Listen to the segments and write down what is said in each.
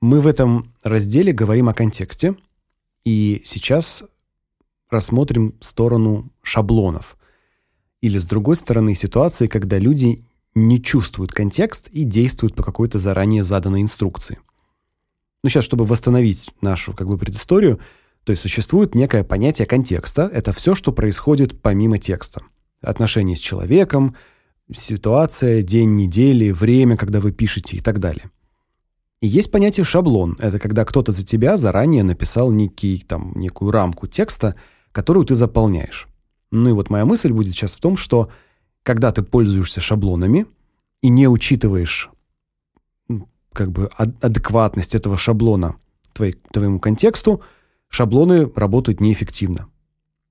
Мы в этом разделе говорим о контексте, и сейчас рассмотрим сторону шаблонов. Или с другой стороны, ситуации, когда люди не чувствуют контекст и действуют по какой-то заранее заданной инструкции. Ну сейчас, чтобы восстановить нашу как бы предысторию, то есть существует некое понятие контекста. Это все, что происходит помимо текста. Отношения с человеком, ситуация, день недели, время, когда вы пишете и так далее. И есть понятие шаблон. Это когда кто-то за тебя заранее написал некий там некую рамку текста, которую ты заполняешь. Ну и вот моя мысль будет сейчас в том, что когда ты пользуешься шаблонами и не учитываешь как бы адекватность этого шаблона твоей, твоему контексту, шаблоны работают неэффективно.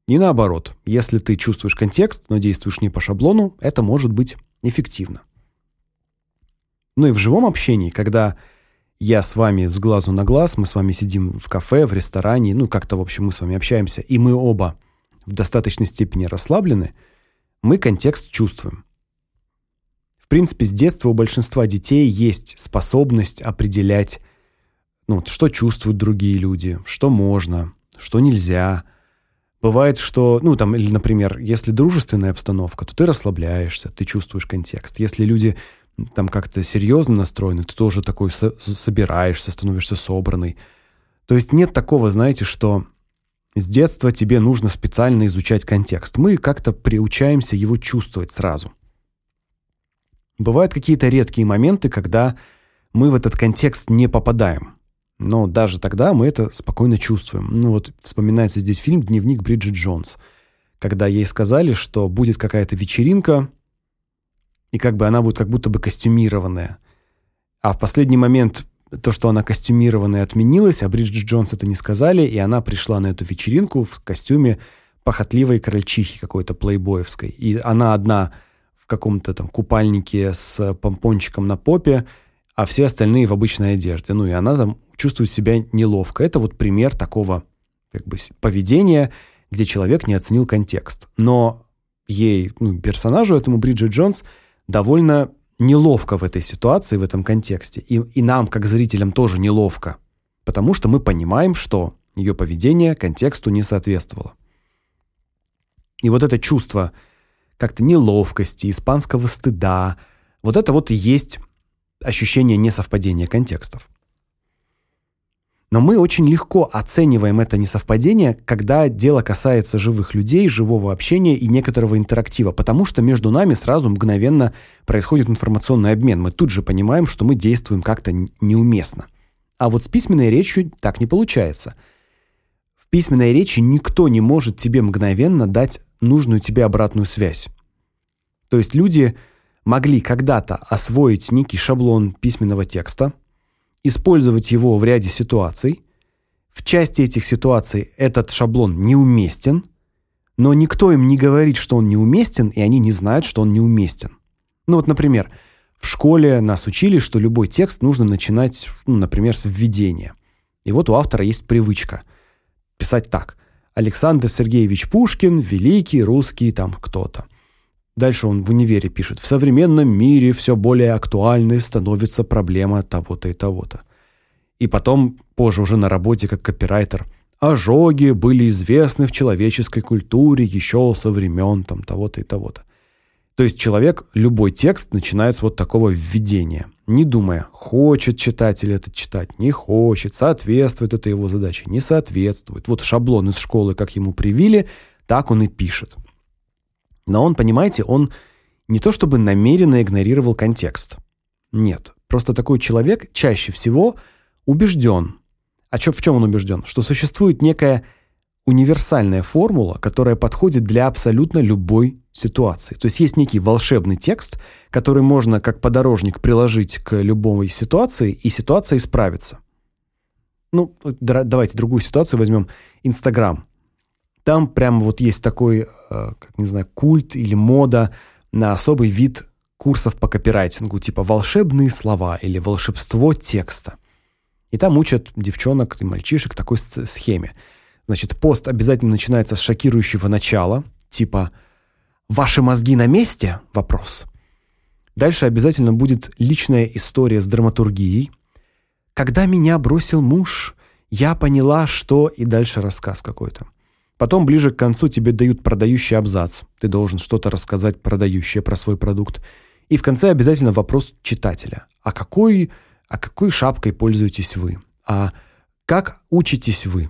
И наоборот, если ты чувствуешь контекст, но действуешь не по шаблону, это может быть эффективно. Ну и в живом общении, когда я с вами с глазу на глаз, мы с вами сидим в кафе, в ресторане, ну как-то в общем мы с вами общаемся, и мы оба в достаточной степени расслаблены, мы контекст чувствуем. В принципе, с детства у большинства детей есть способность определять, ну, что чувствуют другие люди, что можно, что нельзя. Бывает, что, ну, там, или, например, если дружественная обстановка, то ты расслабляешься, ты чувствуешь контекст. Если люди там как-то серьезно настроены, ты тоже такой со собираешься, становишься собранный. То есть нет такого, знаете, что с детства тебе нужно специально изучать контекст. Мы как-то приучаемся его чувствовать сразу. Бывают какие-то редкие моменты, когда мы в этот контекст не попадаем. Но даже тогда мы это спокойно чувствуем. Ну вот вспоминается здесь фильм Дневник Бриджит Джонс, когда ей сказали, что будет какая-то вечеринка, и как бы она будет как будто бы костюмированная. А в последний момент то, что она костюмированная, отменилось, а Бриджит Джонс это не сказали, и она пришла на эту вечеринку в костюме похотливой крольчихи какой-то плейбоевской. И она одна в каком-то там купальнике с помпончиком на попе, а все остальные в обычной одежде. Ну и она там чувствует себя неловко. Это вот пример такого как бы поведения, где человек не оценил контекст. Но ей, ну, персонажу этому Бриджит Джонс довольно неловко в этой ситуации, в этом контексте. И и нам, как зрителям, тоже неловко, потому что мы понимаем, что ее поведение контексту не соответствовало. И вот это чувство как-то неловкости, испанского стыда. Вот это вот и есть ощущение несовпадения контекстов. Но мы очень легко оцениваем это несовпадение, когда дело касается живых людей, живого общения и некоторого интерактива, потому что между нами сразу мгновенно происходит информационный обмен. Мы тут же понимаем, что мы действуем как-то неуместно. А вот с письменной речью так не получается. В письменной речи никто не может тебе мгновенно дать нужную тебе обратную связь. То есть люди могли когда-то освоить некий шаблон письменного текста, использовать его в ряде ситуаций. В части этих ситуаций этот шаблон неуместен, но никто им не говорит, что он неуместен, и они не знают, что он неуместен. Ну вот, например, в школе нас учили, что любой текст нужно начинать, ну, например, с введения. И вот у автора есть привычка писать так: Александр Сергеевич Пушкин, великий русский там кто-то. Дальше он в универе пишет: "В современном мире все более актуальной становится проблема того-то и того-то". И потом позже уже на работе как копирайтер: "Ожоги были известны в человеческой культуре еще со времен там того-то и того-то". То есть человек любой текст начинает с вот такого введения, не думая, хочет читатель это читать, не хочет, соответствует это его задаче, не соответствует. Вот шаблон из школы, как ему привили, так он и пишет. Но он, понимаете, он не то чтобы намеренно игнорировал контекст. Нет, просто такой человек чаще всего убежден. А чё в чем он убежден? Что существует некая универсальная формула, которая подходит для абсолютно любой ситуации. То есть есть некий волшебный текст, который можно как подорожник приложить к любой ситуации, и ситуация исправится. Ну, давайте другую ситуацию возьмем. Инстаграм. Там прямо вот есть такой, как не знаю, культ или мода на особый вид курсов по копирайтингу, типа волшебные слова или волшебство текста. И там учат девчонок и мальчишек такой схеме. Значит, пост обязательно начинается с шокирующего начала, типа «Ваши мозги на месте?» Вопрос. Дальше обязательно будет личная история с драматургией. когда меня бросил муж, я поняла, что и дальше рассказ какой-то. Потом ближе к концу тебе дают продающий абзац. Ты должен что-то рассказать продающее про свой продукт. И в конце обязательно вопрос читателя. А какой, а какой шапкой пользуетесь вы? А как учитесь вы?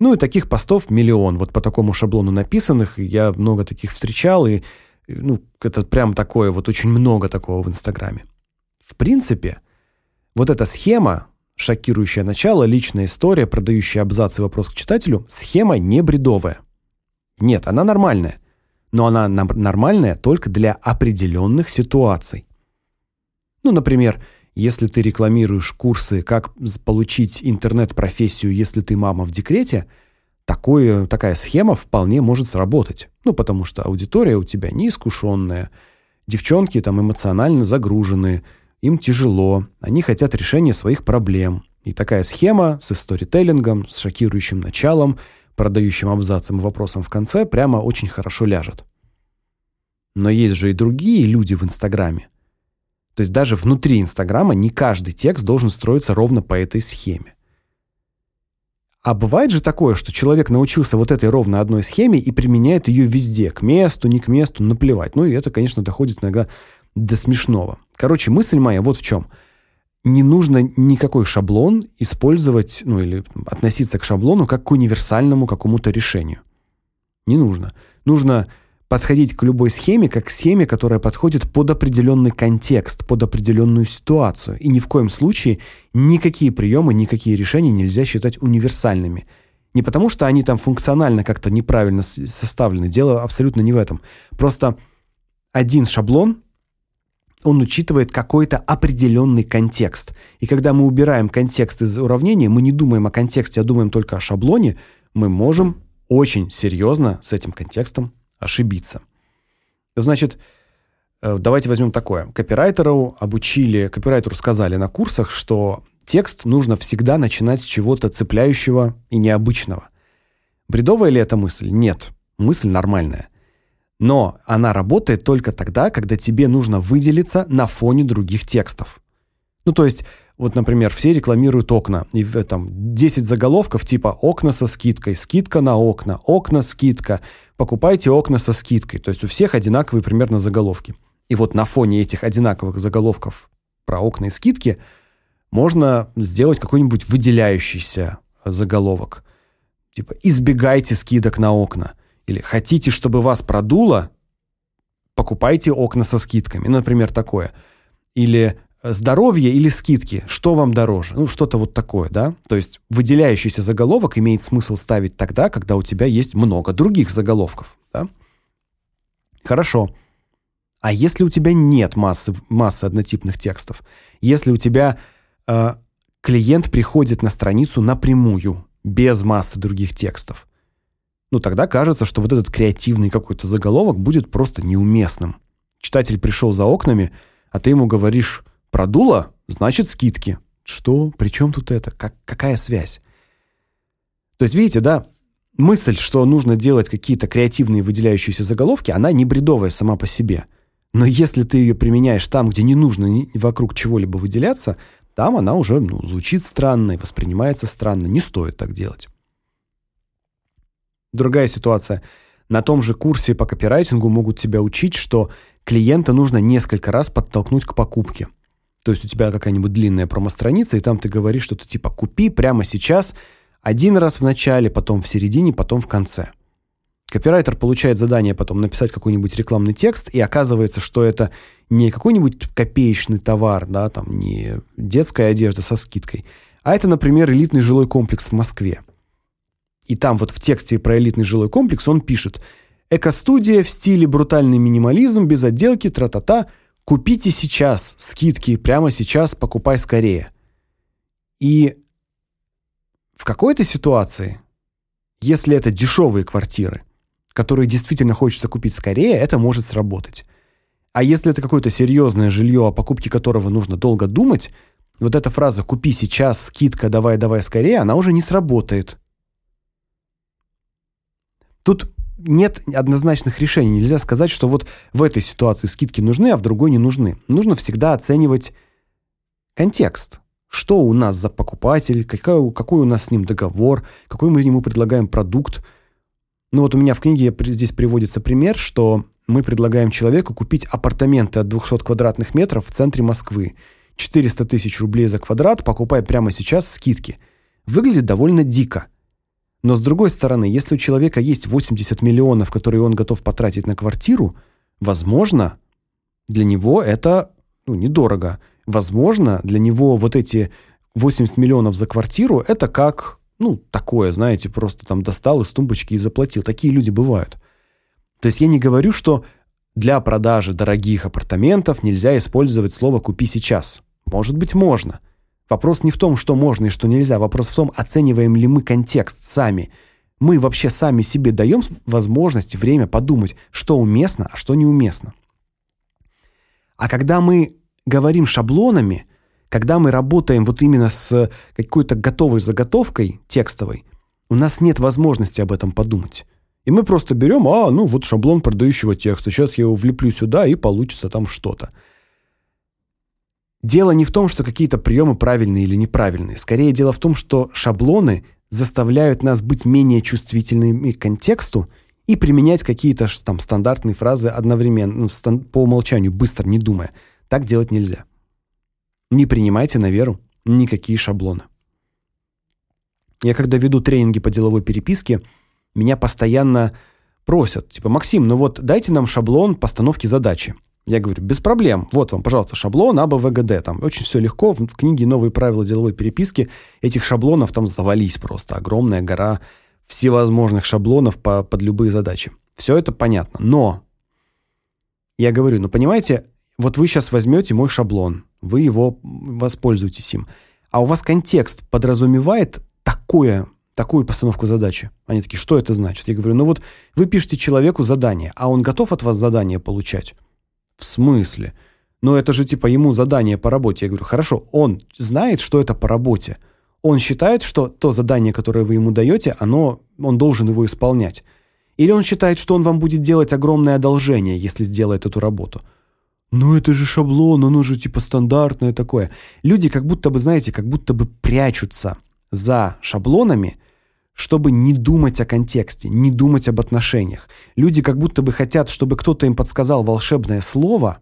Ну и таких постов миллион, вот по такому шаблону написанных, я много таких встречал и ну, это прям такое вот очень много такого в Инстаграме. В принципе, вот эта схема, шокирующее начало, личная история, продающая абзац и вопрос к читателю, схема не бредовая. Нет, она нормальная. Но она нормальная только для определенных ситуаций. Ну, например, если ты рекламируешь курсы, как получить интернет-профессию, если ты мама в декрете, такое, такая схема вполне может сработать. Ну, потому что аудитория у тебя неискушенная, девчонки там эмоционально загружены, им тяжело, они хотят решения своих проблем. И такая схема с сторителлингом, с шокирующим началом, продающим абзацем и вопросом в конце прямо очень хорошо ляжет. Но есть же и другие люди в Инстаграме. То есть даже внутри Инстаграма не каждый текст должен строиться ровно по этой схеме. А бывает же такое, что человек научился вот этой ровно одной схеме и применяет ее везде, к месту, не к месту, наплевать. Ну и это, конечно, доходит иногда до смешного. Короче, мысль моя вот в чем. Не нужно никакой шаблон использовать, ну или относиться к шаблону как к универсальному какому-то решению. Не нужно. Нужно подходить к любой схеме как к схеме, которая подходит под определенный контекст, под определенную ситуацию. И ни в коем случае никакие приемы, никакие решения нельзя считать универсальными. Не потому, что они там функционально как-то неправильно составлены. Дело абсолютно не в этом. Просто один шаблон он учитывает какой-то определенный контекст. И когда мы убираем контекст из уравнения, мы не думаем о контексте, а думаем только о шаблоне, мы можем очень серьезно с этим контекстом ошибиться. Значит, э, давайте возьмем такое. Копирайтеру обучили, копирайтеру сказали на курсах, что текст нужно всегда начинать с чего-то цепляющего и необычного. Бредовая ли эта мысль? Нет. Мысль нормальная. Но она работает только тогда, когда тебе нужно выделиться на фоне других текстов. Ну, то есть, вот, например, все рекламируют окна, и этом 10 заголовков типа окна со скидкой, скидка на окна, окна скидка, покупайте окна со скидкой. То есть у всех одинаковые примерно заголовки. И вот на фоне этих одинаковых заголовков про окна и скидки можно сделать какой-нибудь выделяющийся заголовок. Типа избегайте скидок на окна или хотите, чтобы вас продуло, покупайте окна со скидками. Например, такое. Или здоровье или скидки, что вам дороже? Ну, что-то вот такое, да? То есть выделяющийся заголовок имеет смысл ставить тогда, когда у тебя есть много других заголовков, да? Хорошо. А если у тебя нет массы массы однотипных текстов? Если у тебя э, клиент приходит на страницу напрямую, без массы других текстов, ну тогда кажется, что вот этот креативный какой-то заголовок будет просто неуместным. Читатель пришел за окнами, а ты ему говоришь Продуло, значит скидки. Что? При чем тут это? Как какая связь? То есть видите, да, мысль, что нужно делать какие-то креативные выделяющиеся заголовки, она не бредовая сама по себе. Но если ты ее применяешь там, где не нужно вокруг чего-либо выделяться, там она уже, ну, звучит странно и воспринимается странно. Не стоит так делать. Другая ситуация. На том же курсе по копирайтингу могут тебя учить, что клиента нужно несколько раз подтолкнуть к покупке. То есть у тебя какая-нибудь длинная промо-страница, и там ты говоришь что-то типа «купи прямо сейчас», один раз в начале, потом в середине, потом в конце. Копирайтер получает задание потом написать какой-нибудь рекламный текст, и оказывается, что это не какой-нибудь копеечный товар, да, там не детская одежда со скидкой, а это, например, элитный жилой комплекс в Москве. И там вот в тексте про элитный жилой комплекс он пишет: "Эко-студия в стиле брутальный минимализм без отделки, тра-та-та, Купите сейчас, скидки прямо сейчас, покупай скорее. И в какой-то ситуации, если это дешевые квартиры, которые действительно хочется купить скорее, это может сработать. А если это какое-то серьезное жилье, о покупке которого нужно долго думать, вот эта фраза «купи сейчас, скидка, давай, давай скорее», она уже не сработает. Тут нет однозначных решений. Нельзя сказать, что вот в этой ситуации скидки нужны, а в другой не нужны. Нужно всегда оценивать контекст. Что у нас за покупатель, какой, какой у нас с ним договор, какой мы ему предлагаем продукт. Ну вот у меня в книге здесь приводится пример, что мы предлагаем человеку купить апартаменты от 200 квадратных метров в центре Москвы. 400 тысяч рублей за квадрат, покупай прямо сейчас скидки. Выглядит довольно дико. Но с другой стороны, если у человека есть 80 миллионов, которые он готов потратить на квартиру, возможно, для него это ну, недорого. Возможно, для него вот эти 80 миллионов за квартиру это как, ну, такое, знаете, просто там достал из тумбочки и заплатил. Такие люди бывают. То есть я не говорю, что для продажи дорогих апартаментов нельзя использовать слово купи сейчас. Может быть, можно. Вопрос не в том, что можно и что нельзя, вопрос в том, оцениваем ли мы контекст сами. Мы вообще сами себе даем возможность, время подумать, что уместно, а что неуместно. А когда мы говорим шаблонами, когда мы работаем вот именно с какой-то готовой заготовкой текстовой, у нас нет возможности об этом подумать. И мы просто берем, а, ну вот шаблон продающего текста, сейчас я его влеплю сюда и получится там что-то. Дело не в том, что какие-то приемы правильные или неправильные. Скорее дело в том, что шаблоны заставляют нас быть менее чувствительными к контексту и применять какие-то там стандартные фразы одновременно, ну, по умолчанию, быстро, не думая. Так делать нельзя. Не принимайте на веру никакие шаблоны. Я когда веду тренинги по деловой переписке, меня постоянно просят, типа, Максим, ну вот дайте нам шаблон постановки задачи. Я говорю, без проблем. Вот вам, пожалуйста, шаблон АБВГД. Там очень все легко. В книге «Новые правила деловой переписки» этих шаблонов там завались просто. Огромная гора всевозможных шаблонов по, под любые задачи. Все это понятно. Но я говорю, ну понимаете, вот вы сейчас возьмете мой шаблон, вы его воспользуетесь им, а у вас контекст подразумевает такое, такую постановку задачи. Они такие, что это значит? Я говорю, ну вот вы пишете человеку задание, а он готов от вас задание получать? В смысле? Но это же типа ему задание по работе. Я говорю, хорошо, он знает, что это по работе. Он считает, что то задание, которое вы ему даете, оно, он должен его исполнять. Или он считает, что он вам будет делать огромное одолжение, если сделает эту работу. Ну это же шаблон, оно же типа стандартное такое. Люди как будто бы, знаете, как будто бы прячутся за шаблонами, чтобы не думать о контексте, не думать об отношениях. Люди как будто бы хотят, чтобы кто-то им подсказал волшебное слово,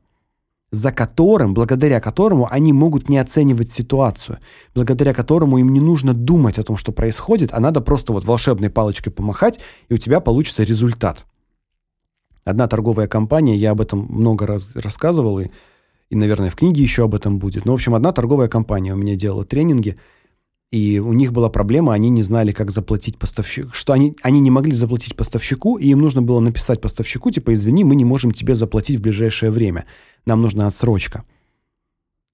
за которым, благодаря которому они могут не оценивать ситуацию, благодаря которому им не нужно думать о том, что происходит, а надо просто вот волшебной палочкой помахать, и у тебя получится результат. Одна торговая компания, я об этом много раз рассказывал, и, и наверное, в книге еще об этом будет. Но, в общем, одна торговая компания у меня делала тренинги – и у них была проблема, они не знали, как заплатить поставщику, что они, они не могли заплатить поставщику, и им нужно было написать поставщику, типа, извини, мы не можем тебе заплатить в ближайшее время, нам нужна отсрочка.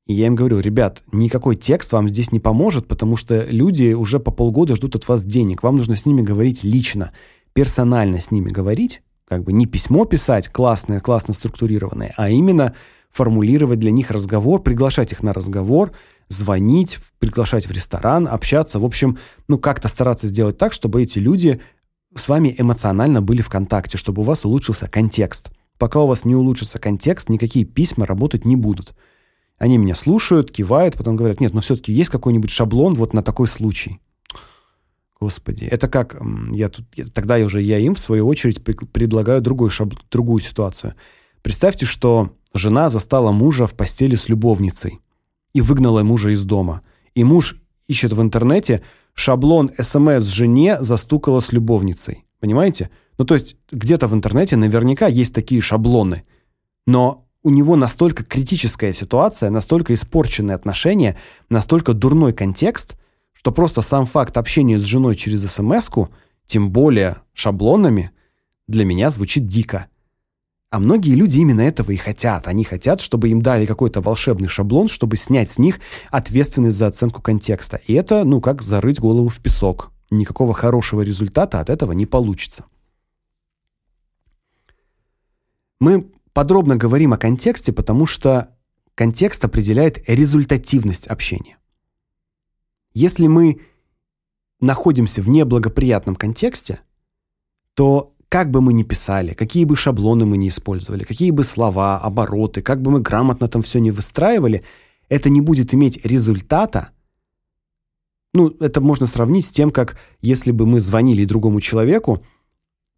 И я им говорю, ребят, никакой текст вам здесь не поможет, потому что люди уже по полгода ждут от вас денег, вам нужно с ними говорить лично, персонально с ними говорить, как бы не письмо писать классное, классно структурированное, а именно формулировать для них разговор, приглашать их на разговор – звонить, приглашать в ресторан, общаться, в общем, ну как-то стараться сделать так, чтобы эти люди с вами эмоционально были в контакте, чтобы у вас улучшился контекст. Пока у вас не улучшится контекст, никакие письма работать не будут. Они меня слушают, кивают, потом говорят: "Нет, но все таки есть какой-нибудь шаблон вот на такой случай". Господи, это как я тут тогда я уже я им в свою очередь предлагаю другой шаб, другую ситуацию. Представьте, что жена застала мужа в постели с любовницей и выгнала мужа из дома. И муж ищет в интернете шаблон СМС жене застукала с любовницей. Понимаете? Ну то есть где-то в интернете наверняка есть такие шаблоны. Но у него настолько критическая ситуация, настолько испорченные отношения, настолько дурной контекст, что просто сам факт общения с женой через СМСку, тем более шаблонами, для меня звучит дико. А многие люди именно этого и хотят. Они хотят, чтобы им дали какой-то волшебный шаблон, чтобы снять с них ответственность за оценку контекста. И это, ну, как зарыть голову в песок. Никакого хорошего результата от этого не получится. Мы подробно говорим о контексте, потому что контекст определяет результативность общения. Если мы находимся в неблагоприятном контексте, то как бы мы ни писали, какие бы шаблоны мы ни использовали, какие бы слова, обороты, как бы мы грамотно там все не выстраивали, это не будет иметь результата, ну, это можно сравнить с тем, как если бы мы звонили другому человеку,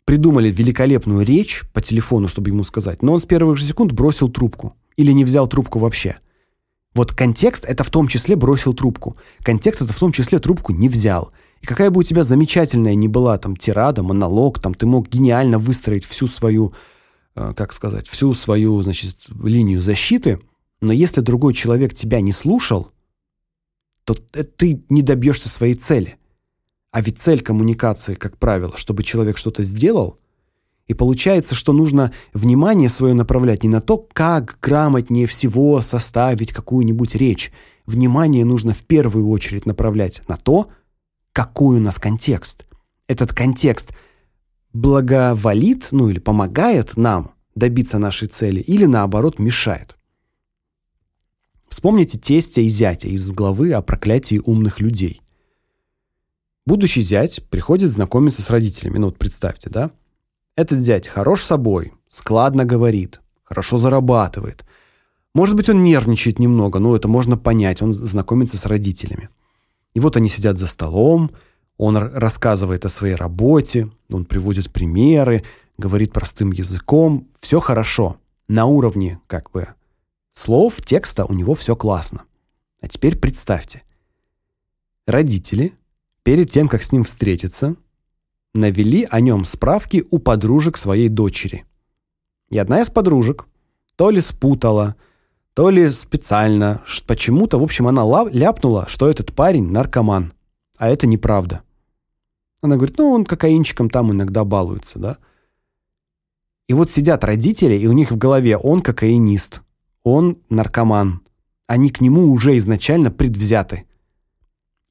придумали великолепную речь по телефону, чтобы ему сказать, но он с первых же секунд бросил трубку или не взял трубку вообще. Вот контекст это в том числе бросил трубку. Контекст это в том числе трубку не взял. И какая бы у тебя замечательная ни была там тирада, монолог, там ты мог гениально выстроить всю свою, э, как сказать, всю свою, значит, линию защиты, но если другой человек тебя не слушал, то ты не добьешься своей цели. А ведь цель коммуникации, как правило, чтобы человек что-то сделал, и получается, что нужно внимание свое направлять не на то, как грамотнее всего составить какую-нибудь речь. Внимание нужно в первую очередь направлять на то, какой у нас контекст. Этот контекст благоволит, ну или помогает нам добиться нашей цели или наоборот мешает. Вспомните тестя и зятя из главы о проклятии умных людей. Будущий зять приходит знакомиться с родителями. Ну вот представьте, да? Этот зять хорош собой, складно говорит, хорошо зарабатывает. Может быть, он нервничает немного, но это можно понять, он знакомится с родителями. И вот они сидят за столом, он рассказывает о своей работе, он приводит примеры, говорит простым языком, все хорошо. На уровне, как бы, слов, текста у него все классно. А теперь представьте. Родители перед тем, как с ним встретиться, навели о нем справки у подружек своей дочери. И одна из подружек то ли спутала, то ли специально, почему-то, в общем, она ляпнула, что этот парень наркоман. А это неправда. Она говорит, ну, он кокаинчиком там иногда балуется, да. И вот сидят родители, и у них в голове он кокаинист, он наркоман. Они к нему уже изначально предвзяты.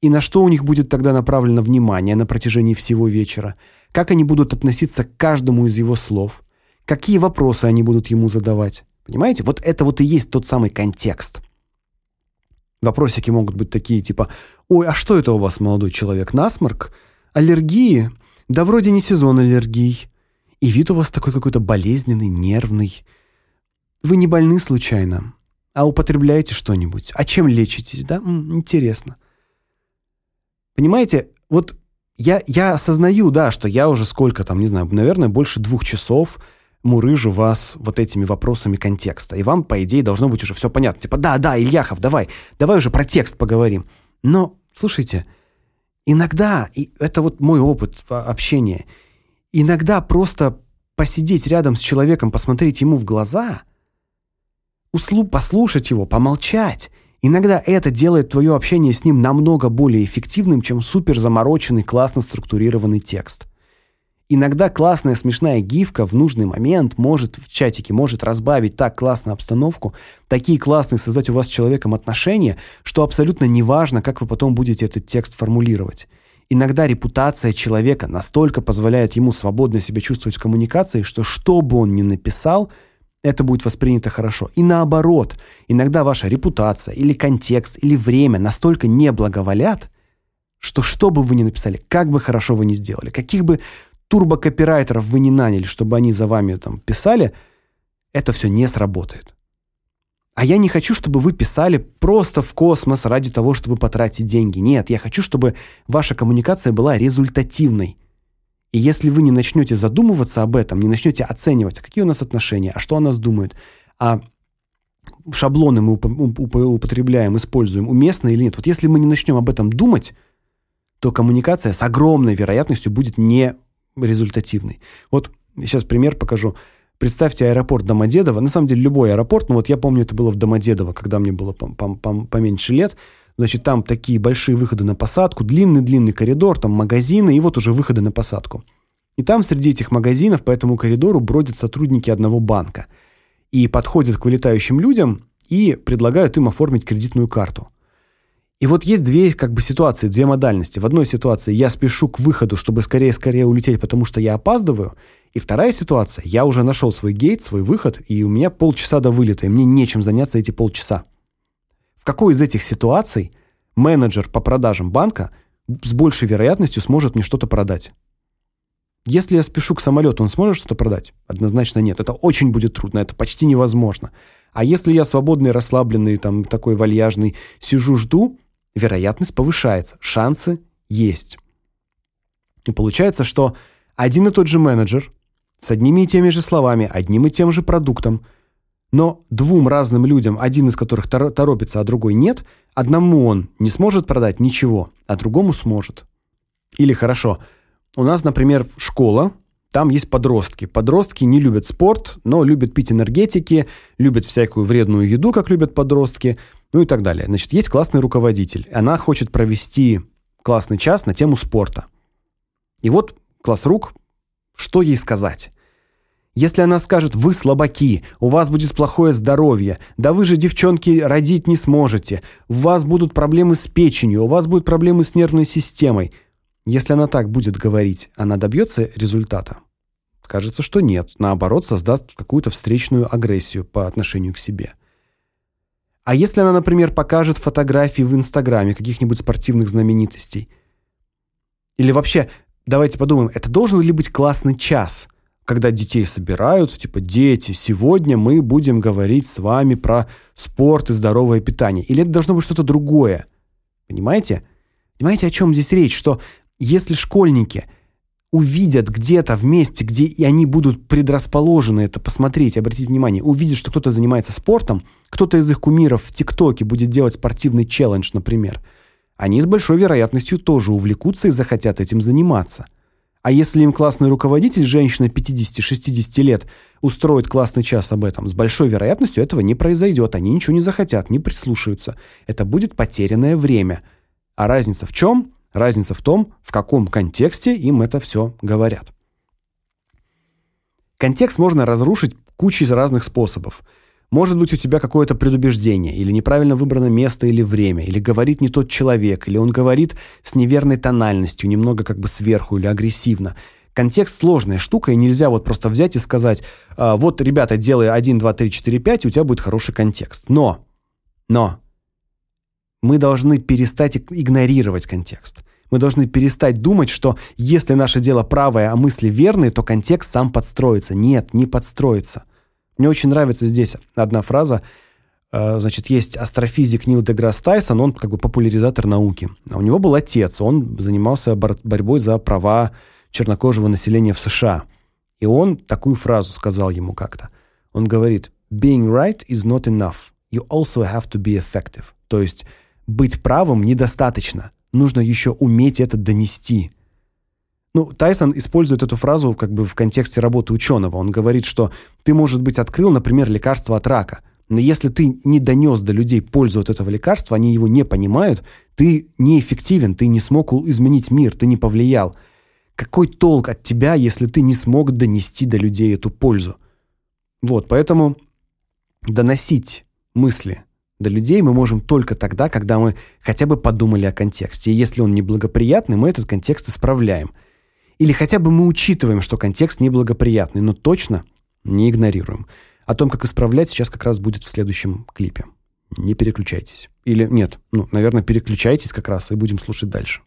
И на что у них будет тогда направлено внимание на протяжении всего вечера? Как они будут относиться к каждому из его слов? Какие вопросы они будут ему задавать? Понимаете? Вот это вот и есть тот самый контекст. Вопросики могут быть такие, типа, «Ой, а что это у вас, молодой человек, насморк? Аллергии? Да вроде не сезон аллергий. И вид у вас такой какой-то болезненный, нервный. Вы не больны случайно? А употребляете что-нибудь? А чем лечитесь, да? М интересно». Понимаете, вот я, я осознаю, да, что я уже сколько там, не знаю, наверное, больше двух часов мурыжу вас вот этими вопросами контекста. И вам, по идее, должно быть уже все понятно. Типа, да, да, Ильяхов, давай, давай уже про текст поговорим. Но, слушайте, иногда, и это вот мой опыт общения, иногда просто посидеть рядом с человеком, посмотреть ему в глаза, услу послушать его, помолчать, иногда это делает твое общение с ним намного более эффективным, чем супер замороченный, классно структурированный текст. Иногда классная смешная гифка в нужный момент может в чатике может разбавить так классно обстановку, такие классные создать у вас с человеком отношения, что абсолютно неважно, как вы потом будете этот текст формулировать. Иногда репутация человека настолько позволяет ему свободно себя чувствовать в коммуникации, что что бы он ни написал, это будет воспринято хорошо. И наоборот, иногда ваша репутация или контекст или время настолько не благоволят, что что бы вы ни написали, как бы хорошо вы ни сделали, каких бы турбокопирайтеров вы не наняли, чтобы они за вами там писали, это все не сработает. А я не хочу, чтобы вы писали просто в космос ради того, чтобы потратить деньги. Нет, я хочу, чтобы ваша коммуникация была результативной. И если вы не начнете задумываться об этом, не начнете оценивать, какие у нас отношения, а что о нас думают, а шаблоны мы употребляем, используем, уместно или нет. Вот если мы не начнем об этом думать, то коммуникация с огромной вероятностью будет не результативный. Вот сейчас пример покажу. Представьте аэропорт Домодедово, на самом деле любой аэропорт, но вот я помню, это было в Домодедово, когда мне было поменьше лет. Значит, там такие большие выходы на посадку, длинный-длинный коридор, там магазины и вот уже выходы на посадку. И там среди этих магазинов по этому коридору бродят сотрудники одного банка. И подходят к вылетающим людям и предлагают им оформить кредитную карту. И вот есть две как бы ситуации, две модальности. В одной ситуации я спешу к выходу, чтобы скорее-скорее улететь, потому что я опаздываю. И вторая ситуация, я уже нашел свой гейт, свой выход, и у меня полчаса до вылета, и мне нечем заняться эти полчаса. В какой из этих ситуаций менеджер по продажам банка с большей вероятностью сможет мне что-то продать? Если я спешу к самолету, он сможет что-то продать? Однозначно нет. Это очень будет трудно, это почти невозможно. А если я свободный, расслабленный, там такой вальяжный, сижу, жду, вероятность повышается, шансы есть. И получается, что один и тот же менеджер с одними и теми же словами, одним и тем же продуктом, но двум разным людям, один из которых торопится, а другой нет, одному он не сможет продать ничего, а другому сможет. Или хорошо, у нас, например, школа, там есть подростки. Подростки не любят спорт, но любят пить энергетики, любят всякую вредную еду, как любят подростки, ну и так далее. Значит, есть классный руководитель. Она хочет провести классный час на тему спорта. И вот класс рук, что ей сказать? Если она скажет: "Вы слабаки, у вас будет плохое здоровье, да вы же, девчонки, родить не сможете. У вас будут проблемы с печенью, у вас будут проблемы с нервной системой". Если она так будет говорить, она добьется результата? Кажется, что нет. Наоборот, создаст какую-то встречную агрессию по отношению к себе. А если она, например, покажет фотографии в Инстаграме каких-нибудь спортивных знаменитостей? Или вообще, давайте подумаем, это должен ли быть классный час, когда детей собирают, типа, дети, сегодня мы будем говорить с вами про спорт и здоровое питание. Или это должно быть что-то другое? Понимаете? Понимаете, о чем здесь речь? Что если школьники увидят где-то в месте, где и они будут предрасположены это посмотреть, обратить внимание, увидят, что кто-то занимается спортом, кто-то из их кумиров в ТикТоке будет делать спортивный челлендж, например, они с большой вероятностью тоже увлекутся и захотят этим заниматься. А если им классный руководитель, женщина 50-60 лет, устроит классный час об этом, с большой вероятностью этого не произойдет. Они ничего не захотят, не прислушаются. Это будет потерянное время. А разница в чем? Разница в том, в каком контексте им это все говорят. Контекст можно разрушить кучей разных способов. Может быть, у тебя какое-то предубеждение, или неправильно выбрано место или время, или говорит не тот человек, или он говорит с неверной тональностью, немного как бы сверху или агрессивно. Контекст сложная штука, и нельзя вот просто взять и сказать: а, "Вот, ребята, делай 1 2 3 4 5, у тебя будет хороший контекст". Но но мы должны перестать игнорировать контекст. Мы должны перестать думать, что если наше дело правое, а мысли верные, то контекст сам подстроится. Нет, не подстроится. Мне очень нравится здесь одна фраза. Э, значит, есть астрофизик Нил Деграсс Тайсон, он как бы популяризатор науки. А у него был отец, он занимался борьбой за права чернокожего населения в США. И он такую фразу сказал ему как-то. Он говорит: "Being right is not enough. You also have to be effective". То есть быть правым недостаточно. Нужно еще уметь это донести. Ну, Тайсон использует эту фразу как бы в контексте работы ученого. Он говорит, что ты, может быть, открыл, например, лекарство от рака, но если ты не донес до людей пользу от этого лекарства, они его не понимают, ты неэффективен, ты не смог изменить мир, ты не повлиял. Какой толк от тебя, если ты не смог донести до людей эту пользу? Вот, поэтому доносить мысли до людей мы можем только тогда, когда мы хотя бы подумали о контексте. И если он неблагоприятный, мы этот контекст исправляем. Или хотя бы мы учитываем, что контекст неблагоприятный, но точно не игнорируем. О том, как исправлять, сейчас как раз будет в следующем клипе. Не переключайтесь. Или нет, ну, наверное, переключайтесь как раз и будем слушать дальше.